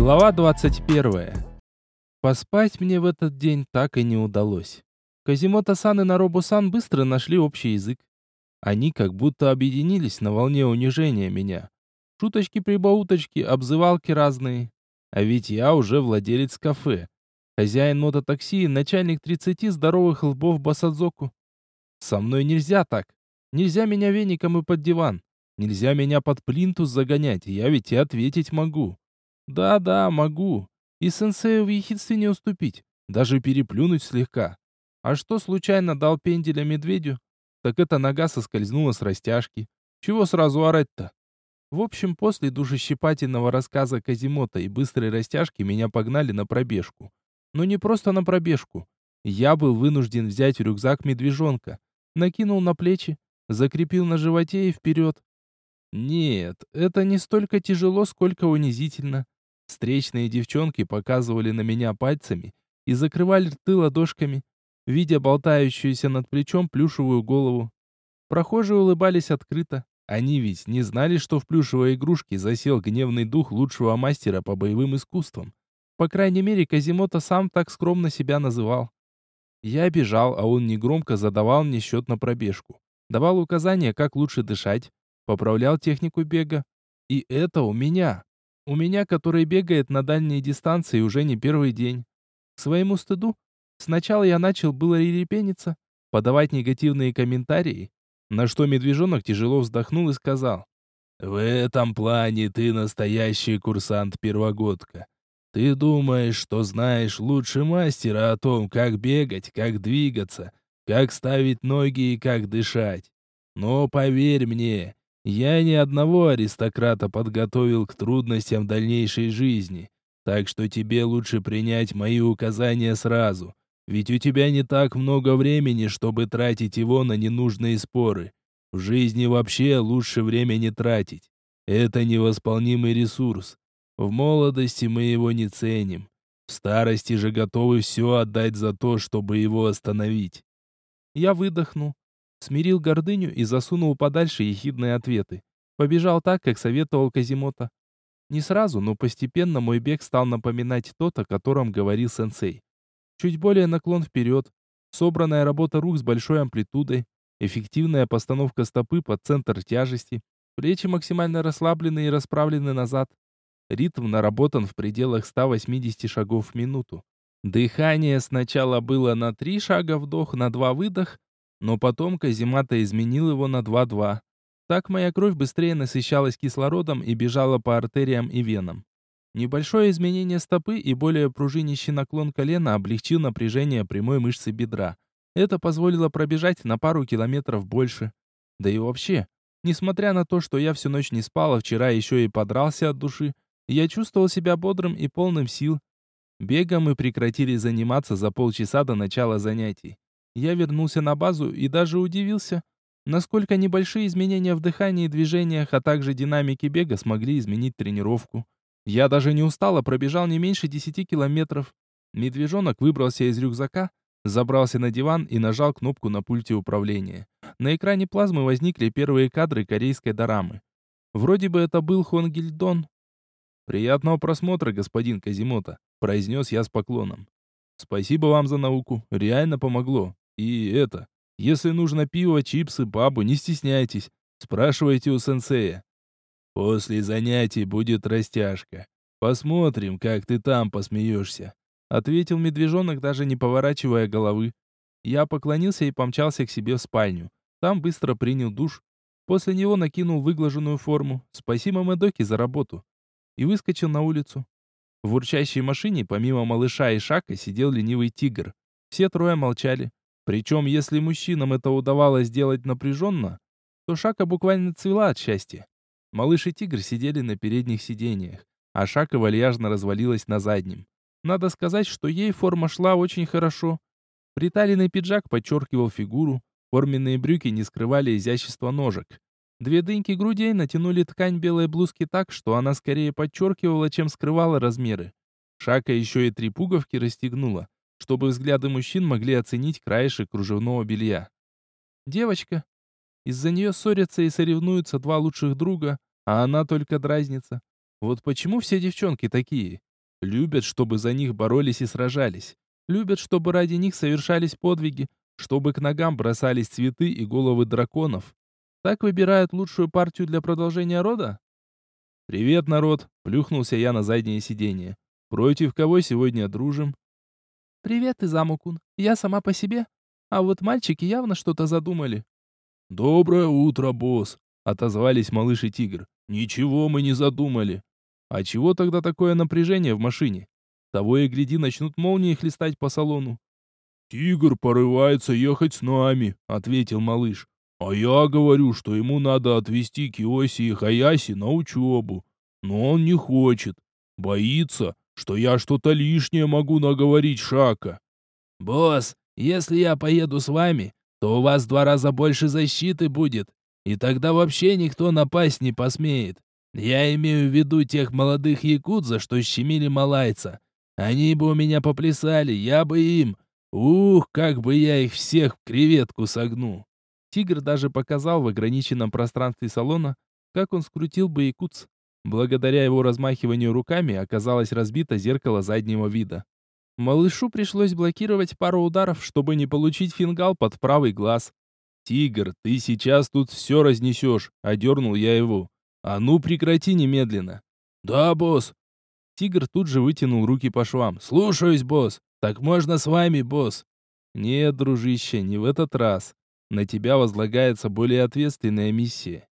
Глава 21. Поспать мне в этот день так и не удалось. Казимото-сан и Наробу-сан быстро нашли общий язык. Они как будто объединились на волне унижения меня. Шуточки-прибауточки, обзывалки разные. А ведь я уже владелец кафе. Хозяин мототакси, начальник 30 здоровых лбов Басадзоку. Со мной нельзя так. Нельзя меня веником и под диван. Нельзя меня под плинтус загонять, я ведь и ответить могу. Да-да, могу. И сенсею в ехидстве не уступить, даже переплюнуть слегка. А что случайно дал пенделя медведю? Так эта нога соскользнула с растяжки. Чего сразу орать-то? В общем, после душещипательного рассказа Казимота и быстрой растяжки меня погнали на пробежку. Но не просто на пробежку. Я был вынужден взять рюкзак медвежонка, накинул на плечи, закрепил на животе и вперед. Нет, это не столько тяжело, сколько унизительно. Встречные девчонки показывали на меня пальцами и закрывали рты ладошками, видя болтающуюся над плечом плюшевую голову. Прохожие улыбались открыто. Они ведь не знали, что в плюшевой игрушке засел гневный дух лучшего мастера по боевым искусствам. По крайней мере, Казимото сам так скромно себя называл. Я бежал, а он негромко задавал мне счет на пробежку. Давал указания, как лучше дышать, поправлял технику бега. И это у меня. У меня, который бегает на дальние дистанции уже не первый день. К своему стыду, сначала я начал было ререпениться, подавать негативные комментарии, на что медвежонок тяжело вздохнул и сказал, «В этом плане ты настоящий курсант-первогодка. Ты думаешь, что знаешь лучше мастера о том, как бегать, как двигаться, как ставить ноги и как дышать. Но поверь мне, я ни одного аристократа подготовил к трудностям дальнейшей жизни, так что тебе лучше принять мои указания сразу, ведь у тебя не так много времени, чтобы тратить его на ненужные споры. В жизни вообще лучше время не тратить. Это невосполнимый ресурс. В молодости мы его не ценим. В старости же готовы все отдать за то, чтобы его остановить. Я выдохнул смирил гордыню и засунул подальше ехидные ответы. Побежал так, как советовал Казимота. Не сразу, но постепенно мой бег стал напоминать тот, о котором говорил сенсей. Чуть более наклон вперед, собранная работа рук с большой амплитудой, эффективная постановка стопы под центр тяжести, плечи максимально расслаблены и расправлены назад. Ритм наработан в пределах 180 шагов в минуту. Дыхание сначала было на 3 шага вдох, на 2 выдох, но потом Казимата изменил его на 2-2. Так моя кровь быстрее насыщалась кислородом и бежала по артериям и венам. Небольшое изменение стопы и более пружинищий наклон колена облегчил напряжение прямой мышцы бедра. Это позволило пробежать на пару километров больше. Да и вообще, несмотря на то, что я всю ночь не спал, а вчера еще и подрался от души, я чувствовал себя бодрым и полным сил. Бегом мы прекратили заниматься за полчаса до начала занятий. Я вернулся на базу и даже удивился, насколько небольшие изменения в дыхании и движениях, а также динамике бега смогли изменить тренировку. Я даже не устал, а пробежал не меньше 10 километров. Медвежонок выбрался из рюкзака, забрался на диван и нажал кнопку на пульте управления. На экране плазмы возникли первые кадры корейской дорамы. Вроде бы это был Хонгильдон. «Приятного просмотра, господин Казимота», — произнес я с поклоном. «Спасибо вам за науку, реально помогло. И это, если нужно пиво, чипсы, бабу, не стесняйтесь. Спрашивайте у сенсея. После занятий будет растяжка. Посмотрим, как ты там посмеешься. Ответил медвежонок, даже не поворачивая головы. Я поклонился и помчался к себе в спальню. Там быстро принял душ. После него накинул выглаженную форму. Спасибо Мэдоке за работу. И выскочил на улицу. В урчащей машине, помимо малыша и Шака, сидел ленивый тигр. Все трое молчали. Причем, если мужчинам это удавалось сделать напряженно, то Шака буквально цвела от счастья. Малыш и тигр сидели на передних сиденьях, а Шака вальяжно развалилась на заднем. Надо сказать, что ей форма шла очень хорошо. Приталенный пиджак подчеркивал фигуру, форменные брюки не скрывали изящество ножек. Две дыньки грудей натянули ткань белой блузки так, что она скорее подчеркивала, чем скрывала размеры. Шака еще и три пуговки расстегнула, чтобы взгляды мужчин могли оценить краешек кружевного белья. Девочка. Из-за нее ссорятся и соревнуются два лучших друга, а она только дразнится. Вот почему все девчонки такие? Любят, чтобы за них боролись и сражались. Любят, чтобы ради них совершались подвиги, чтобы к ногам бросались цветы и головы драконов. Так выбирают лучшую партию для продолжения рода? «Привет, народ!» — плюхнулся я на заднее сиденье. «Против кого сегодня дружим?» «Привет, Изамукун. Я сама по себе. А вот мальчики явно что-то задумали». «Доброе утро, босс!» — отозвались малыш и тигр. «Ничего мы не задумали. А чего тогда такое напряжение в машине? Того и гляди, начнут молнии хлестать по салону. «Тигр порывается ехать с нами», — ответил малыш. «А я говорю, что ему надо отвезти Киоси и Хаяси на учебу. Но он не хочет. Боится, что я что-то лишнее могу наговорить Шака». «Босс, если я поеду с вами, то у вас два раза больше защиты будет, и тогда вообще никто напасть не посмеет. Я имею в виду тех молодых якудза, что щемили малайца. Они бы у меня поплясали, я бы им. Ух, как бы я их всех в креветку согнул. Тигр даже показал в ограниченном пространстве салона, как он скрутил бы якутс. Благодаря его размахиванию руками оказалось разбито зеркало заднего вида. Малышу пришлось блокировать пару ударов, чтобы не получить фингал под правый глаз. «Тигр, ты сейчас тут все разнесешь», — одернул я его. «А ну прекрати немедленно!» «Да, босс!» Тигр тут же вытянул руки по швам. «Слушаюсь, босс! Так можно с вами, босс?» «Нет, дружище, не в этот раз. На тебя возлагается более ответственная миссия».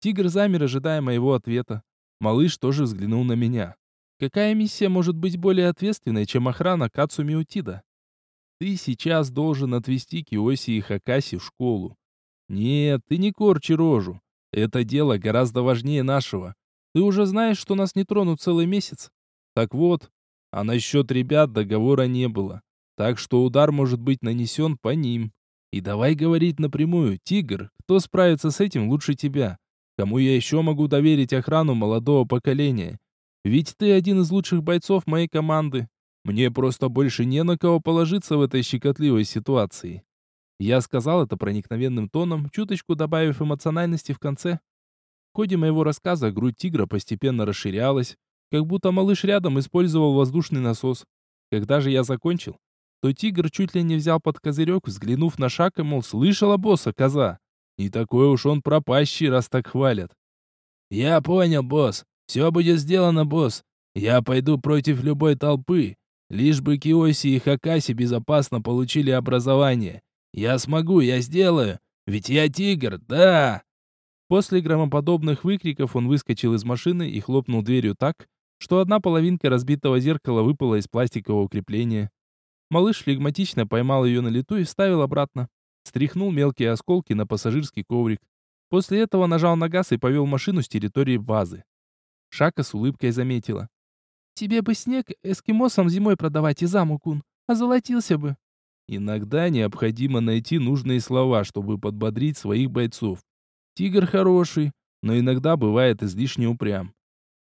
Тигр замер, ожидая моего ответа. Малыш тоже взглянул на меня. «Какая миссия может быть более ответственной, чем охрана Кацуми Утида?» «Ты сейчас должен отвезти Киоси и Хакаси в школу. Нет, ты не корчи рожу. Это дело гораздо важнее нашего. Ты уже знаешь, что нас не тронут целый месяц. Так вот, а насчет ребят договора не было. Так что удар может быть нанесен по ним. И давай говорить напрямую, Тигр, кто справится с этим лучше тебя? Кому я еще могу доверить охрану молодого поколения? Ведь ты один из лучших бойцов моей команды. Мне просто больше не на кого положиться в этой щекотливой ситуации. Я сказал это проникновенным тоном, чуточку добавив эмоциональности в конце. В ходе моего рассказа грудь тигра постепенно расширялась, как будто малыш рядом использовал воздушный насос. Когда же я закончил, то тигр чуть ли не взял под козырек, взглянув на шаг и, мол, слышала босса, коза. Не такой уж он пропащий, раз так хвалят. «Я понял, босс. Все будет сделано, босс. Я пойду против любой толпы, лишь бы Киоси и Хакаси безопасно получили образование. Я смогу, я сделаю. Ведь я тигр, да!» После громоподобных выкриков он выскочил из машины и хлопнул дверью так, что одна половинка разбитого зеркала выпала из пластикового крепления. Малыш флегматично поймал ее на лету и вставил обратно. Стряхнул мелкие осколки на пассажирский коврик. После этого нажал на газ и повел машину с территории базы. Шака с улыбкой заметила. «Тебе бы снег эскимосам зимой продавать, Изаму-кун, озолотился бы». Иногда необходимо найти нужные слова, чтобы подбодрить своих бойцов. Тигр хороший, но иногда бывает излишне упрям.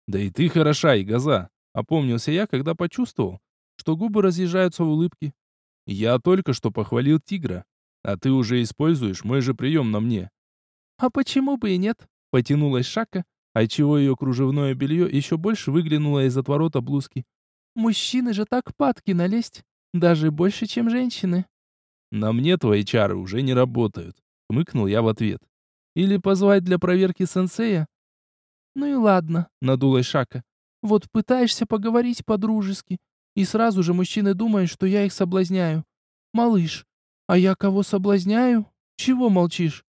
Да и ты хороша, и газа. Опомнился я, когда почувствовал, что губы разъезжаются в улыбке. Я только что похвалил тигра, а ты уже используешь мой же прием на мне. А почему бы и нет? Потянулась Шака, отчего ее кружевное белье еще больше выглянуло из отворота блузки. Мужчины же так падки налезть. Даже больше, чем женщины. На мне твои чары уже не работают, хмыкнул я в ответ. Или позвать для проверки сенсея? Ну и ладно, надулась Шака. Вот пытаешься поговорить по-дружески, и сразу же мужчины думают, что я их соблазняю. Малыш, а я кого соблазняю? Чего молчишь?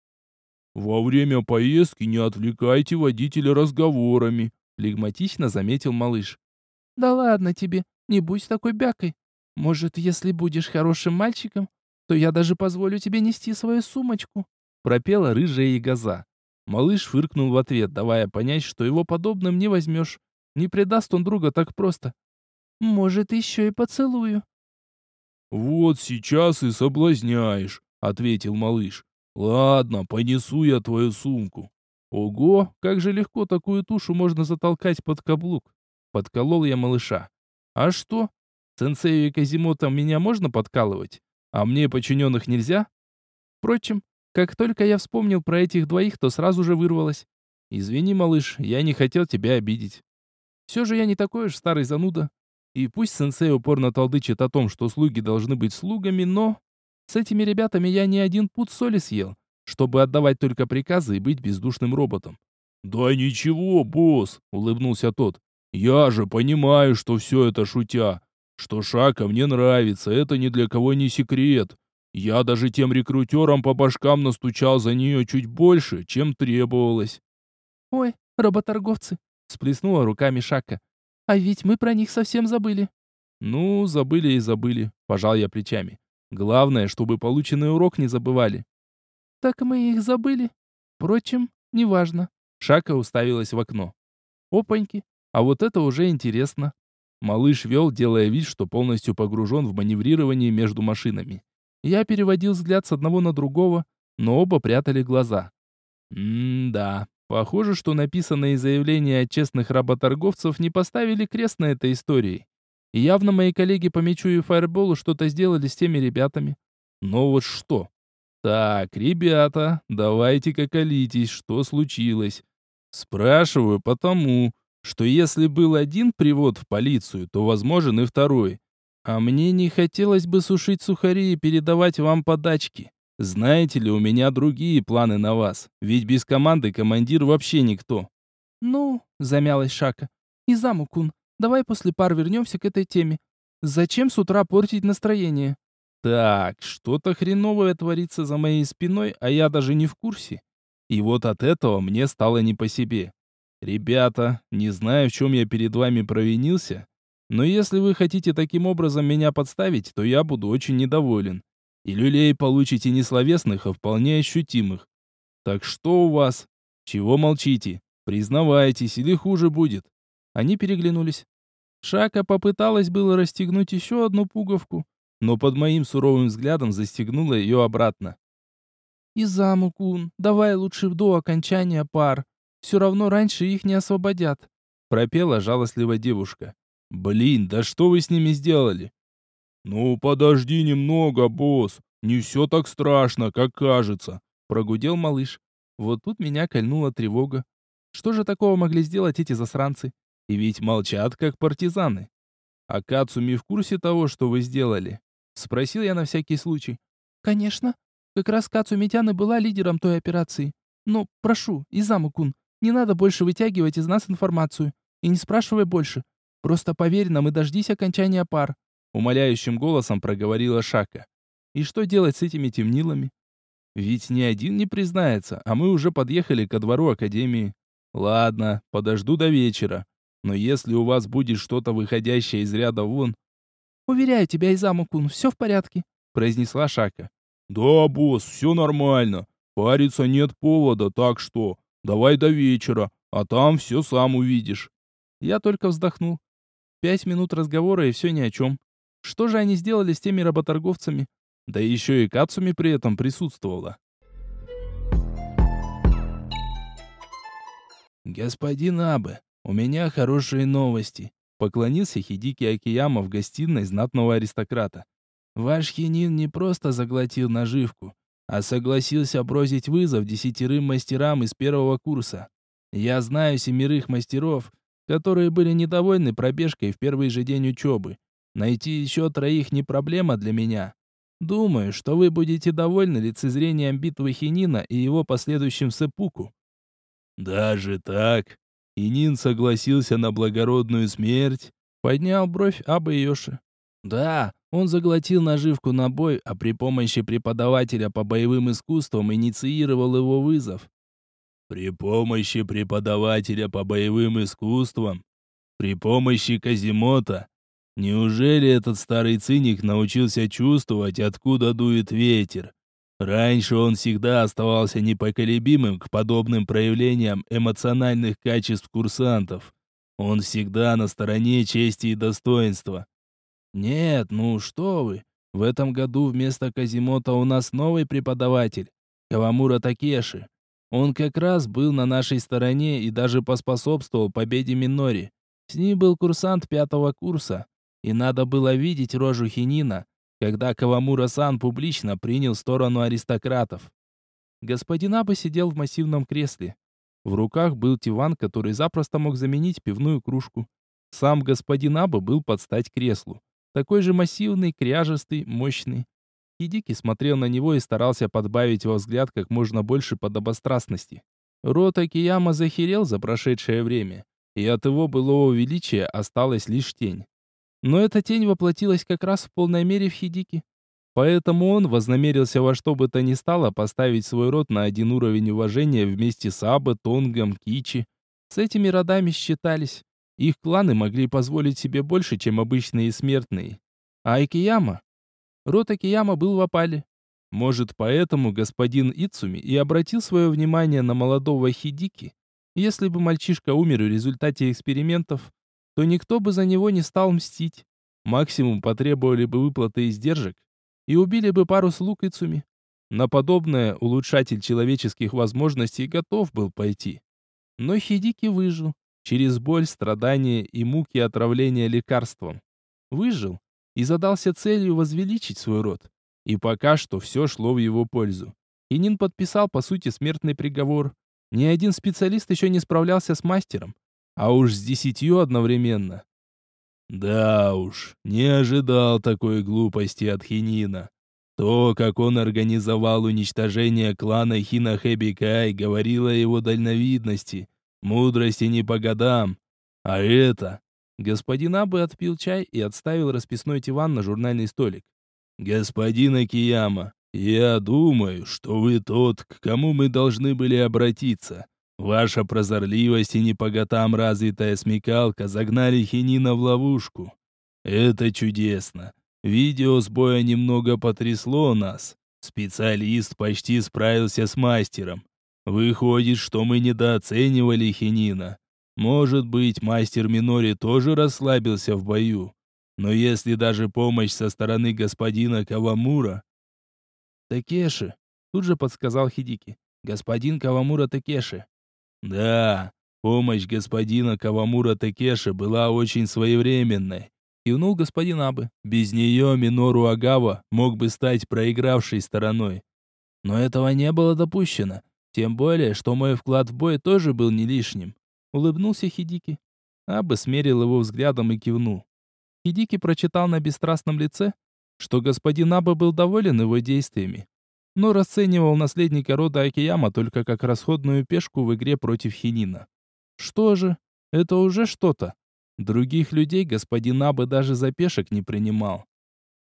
Во время поездки не отвлекайте водителя разговорами, флегматично заметил малыш. Да ладно тебе, не будь такой бякой. Может, если будешь хорошим мальчиком, то я даже позволю тебе нести свою сумочку», — пропела рыжая ягоза. Малыш фыркнул в ответ, давая понять, что его подобным не возьмешь. Не предаст он друга так просто. «Может, еще и поцелую». «Вот сейчас и соблазняешь», — ответил малыш. «Ладно, понесу я твою сумку». Ого, как же легко такую тушу можно затолкать под каблук. Подколол я малыша. А что, Сенсею и Казимото меня можно подкалывать, а мне подчиненных нельзя? Впрочем, как только я вспомнил про этих двоих, то сразу же вырвалось. Извини, малыш, я не хотел тебя обидеть. Все же я не такой уж старый зануда. И пусть сенсей упорно толдычит о том, что слуги должны быть слугами, но... С этими ребятами я не один пуд соли съел, чтобы отдавать только приказы и быть бездушным роботом. «Да ничего, босс», — улыбнулся тот. «Я же понимаю, что все это шутя. Что Шака мне нравится, это ни для кого не секрет. Я даже тем рекрутерам по башкам настучал за нее чуть больше, чем требовалось. «Ой, работорговцы!» — сплеснула руками Шака. «А ведь мы про них совсем забыли». «Ну, забыли и забыли», — пожал я плечами. «Главное, чтобы полученный урок не забывали». «Так мы их забыли. Впрочем, неважно». Шака уставилась в окно. «Опаньки, а вот это уже интересно». Малыш вел, делая вид, что полностью погружен в маневрирование между машинами. Я переводил взгляд с одного на другого, но оба прятали глаза. М-да, похоже, что написанные заявления от честных работорговцев не поставили крест на этой истории. Явно мои коллеги по мячу и фаерболу что-то сделали с теми ребятами. Но вот что? Так, ребята, давайте-ка колитесь, что случилось? Спрашиваю потому, что если был один привод в полицию, то возможен и второй. А мне не хотелось бы сушить сухари и передавать вам подачки. Знаете ли, у меня другие планы на вас. Ведь без команды командир вообще никто. Ну, замялась Шака. Изаму-кун, давай после пар вернемся к этой теме. Зачем с утра портить настроение? Так, что-то хреновое творится за моей спиной, а я даже не в курсе. И вот от этого мне стало не по себе. Ребята, не знаю, в чем я перед вами провинился, но если вы хотите таким образом меня подставить, то я буду очень недоволен. И люлей получите не словесных, а вполне ощутимых. Так что у вас? Чего молчите? Признавайтесь, или хуже будет?» Они переглянулись. Шака попыталась было расстегнуть еще одну пуговку, но под моим суровым взглядом застегнула ее обратно. «Изаму-кун, давай лучше до окончания пар. Все равно раньше их не освободят», — пропела жалостливая девушка. Блин, да что вы с ними сделали? Ну, подожди немного, босс. Не все так страшно, как кажется, прогудел малыш. Вот тут меня кольнула тревога. Что же такого могли сделать эти засранцы? И ведь молчат, как партизаны. А Кацуми в курсе того, что вы сделали? Спросил я на всякий случай. Конечно. Как раз Кацумитян и была лидером той операции. Но, прошу, Изаму-кун, не надо больше вытягивать из нас информацию. И не спрашивай больше. Просто поверь нам и дождись окончания пар», — умоляющим голосом проговорила Шака. «И что делать с этими темнилами? Ведь ни один не признается, а мы уже подъехали ко двору Академии. Ладно, подожду до вечера. Но если у вас будет что-то выходящее из ряда вон...» «Уверяю тебя, Изаму-кун, все в порядке», — произнесла Шака. «Да, босс, все нормально. Париться нет повода, так что давай до вечера, а там все сам увидишь». Я только вздохнул. Пять минут разговора и все ни о чем. Что же они сделали с теми работорговцами? Да еще и Кацуми при этом присутствовала. «Господин Абе, у меня хорошие новости», — поклонился Хидики Акияма в гостиной знатного аристократа. «Ваш хинин не просто заглотил наживку, а согласился бросить вызов десятерым мастерам из первого курса. Я знаю семерых мастеров, которые были недовольны пробежкой в первый же день учебы. Найти еще троих не проблема для меня. Думаю, что вы будете довольны лицезрением битвы Хинина и его последующим сепуку. Даже так? Хинин согласился на благородную смерть? Поднял бровь Аба Йоши. Да, он заглотил наживку на бой, а при помощи преподавателя по боевым искусствам инициировал его вызов. При помощи преподавателя по боевым искусствам? При помощи Казимота? Неужели этот старый циник научился чувствовать, откуда дует ветер? Раньше он всегда оставался непоколебимым к подобным проявлениям эмоциональных качеств курсантов. Он всегда на стороне чести и достоинства. Нет, ну что вы. В этом году вместо Казимота у нас новый преподаватель, Кавамура Такеши. Он как раз был на нашей стороне и даже поспособствовал победе Минори. С ним был курсант пятого курса, и надо было видеть рожу Хинина, когда Кавамура-сан публично принял сторону аристократов. Господин Аба сидел в массивном кресле. В руках был тиван, который запросто мог заменить пивную кружку. Сам господин Аба был под стать креслу. Такой же массивный, кряжестый, мощный. Хидики смотрел на него и старался подбавить во взгляд как можно больше подобострастности. Рот Акияма захерел за прошедшее время, и от его былого величия осталась лишь тень. Но эта тень воплотилась как раз в полной мере в Хидики. Поэтому он вознамерился во что бы то ни стало поставить свой род на один уровень уважения вместе с Абе, Тонгом, Кичи. С этими родами считались. Их кланы могли позволить себе больше, чем обычные смертные. А Акияма? Род Акияма был в опале. Может, поэтому господин Ицуми и обратил свое внимание на молодого Хидики. Если бы мальчишка умер в результате экспериментов, то никто бы за него не стал мстить. Максимум потребовали бы выплаты издержек и убили бы пару слуг Ицуми. На подобное улучшатель человеческих возможностей готов был пойти. Но Хидики выжил. Через боль, страдания и муки отравления лекарством. Выжил и задался целью возвеличить свой род. И пока что все шло в его пользу. Инин подписал, по сути, смертный приговор. Ни один специалист еще не справлялся с мастером. А уж с десятью одновременно. Да уж, не ожидал такой глупости от Хинина. То, как он организовал уничтожение клана Хинахебикай, говорило о его дальновидности, мудрости не по годам. А это... Господин Абы отпил чай и отставил расписной диван на журнальный столик. «Господин Акияма, я думаю, что вы тот, к кому мы должны были обратиться. Ваша прозорливость и не по годам развитая смекалка загнали Хинина в ловушку. Это чудесно. Видео с боя немного потрясло нас. Специалист почти справился с мастером. Выходит, что мы недооценивали Хинина. Может быть, мастер Минори тоже расслабился в бою. Но если даже помощь со стороны господина Кавамура... Такеши, тут же подсказал Хидики. Господин Кавамура Такеши. Да, помощь господина Кавамура Такеши была очень своевременной. Кивнул господин Абы. Без нее Минору Агава мог бы стать проигравшей стороной. Но этого не было допущено. Тем более, что мой вклад в бой тоже был не лишним. Улыбнулся Хидики. Абы смерил его взглядом и кивнул. Хидики прочитал на бесстрастном лице, что господин Аба был доволен его действиями, но расценивал наследника рода Акияма только как расходную пешку в игре против Хинина. Что же, это уже что-то. Других людей господин Аба даже за пешек не принимал.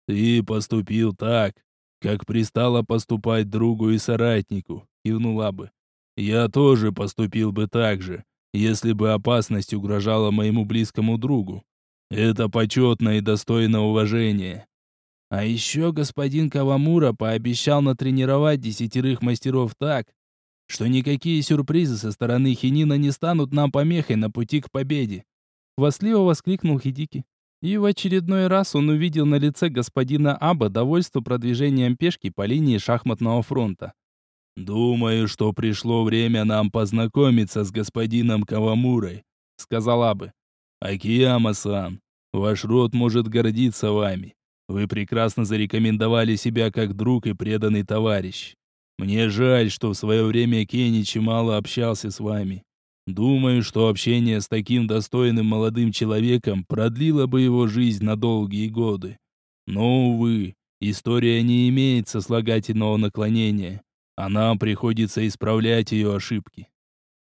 «Ты поступил так, как пристало поступать другу и соратнику», — кивнул Абы. «Я тоже поступил бы так же, если бы опасность угрожала моему близкому другу. Это почетно и достойно уважения. А еще господин Кавамура пообещал натренировать десятерых мастеров так, что никакие сюрпризы со стороны Хинина не станут нам помехой на пути к победе. Хвастливо воскликнул Хидики. И в очередной раз он увидел на лице господина Аба довольство продвижением пешки по линии шахматного фронта. «Думаю, что пришло время нам познакомиться с господином Кавамурой», — сказал Абы. «Акияма-сан, ваш род может гордиться вами. Вы прекрасно зарекомендовали себя как друг и преданный товарищ. Мне жаль, что в свое время Кеничи мало общался с вами. Думаю, что общение с таким достойным молодым человеком продлило бы его жизнь на долгие годы. Но, увы, история не имеет сослагательного наклонения, а нам приходится исправлять ее ошибки».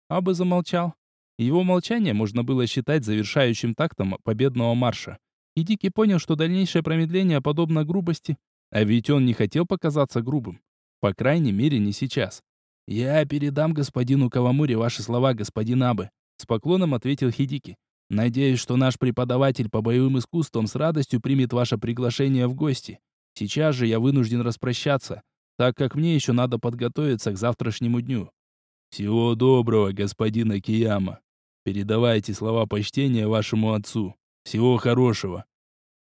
Абы замолчал. Его молчание можно было считать завершающим тактом победного марша. И Дикий понял, что дальнейшее промедление подобно грубости. А ведь он не хотел показаться грубым. По крайней мере, не сейчас. «Я передам господину Кавамуре ваши слова, господин Абы», — с поклоном ответил Хидики. «Надеюсь, что наш преподаватель по боевым искусствам с радостью примет ваше приглашение в гости. Сейчас же я вынужден распрощаться, так как мне еще надо подготовиться к завтрашнему дню». «Всего доброго, господин Акияма», Передавайте слова почтения вашему отцу. Всего хорошего».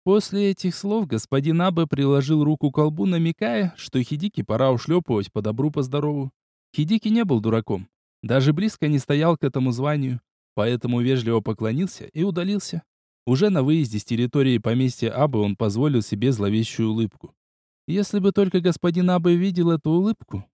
После этих слов господин Абе приложил руку к колбу, намекая, что Хидики пора ушлепывать по добру, по здорову. Хидики не был дураком. Даже близко не стоял к этому званию, поэтому вежливо поклонился и удалился. Уже на выезде с территории поместья Абы он позволил себе зловещую улыбку. Если бы только господин Абы видел эту улыбку,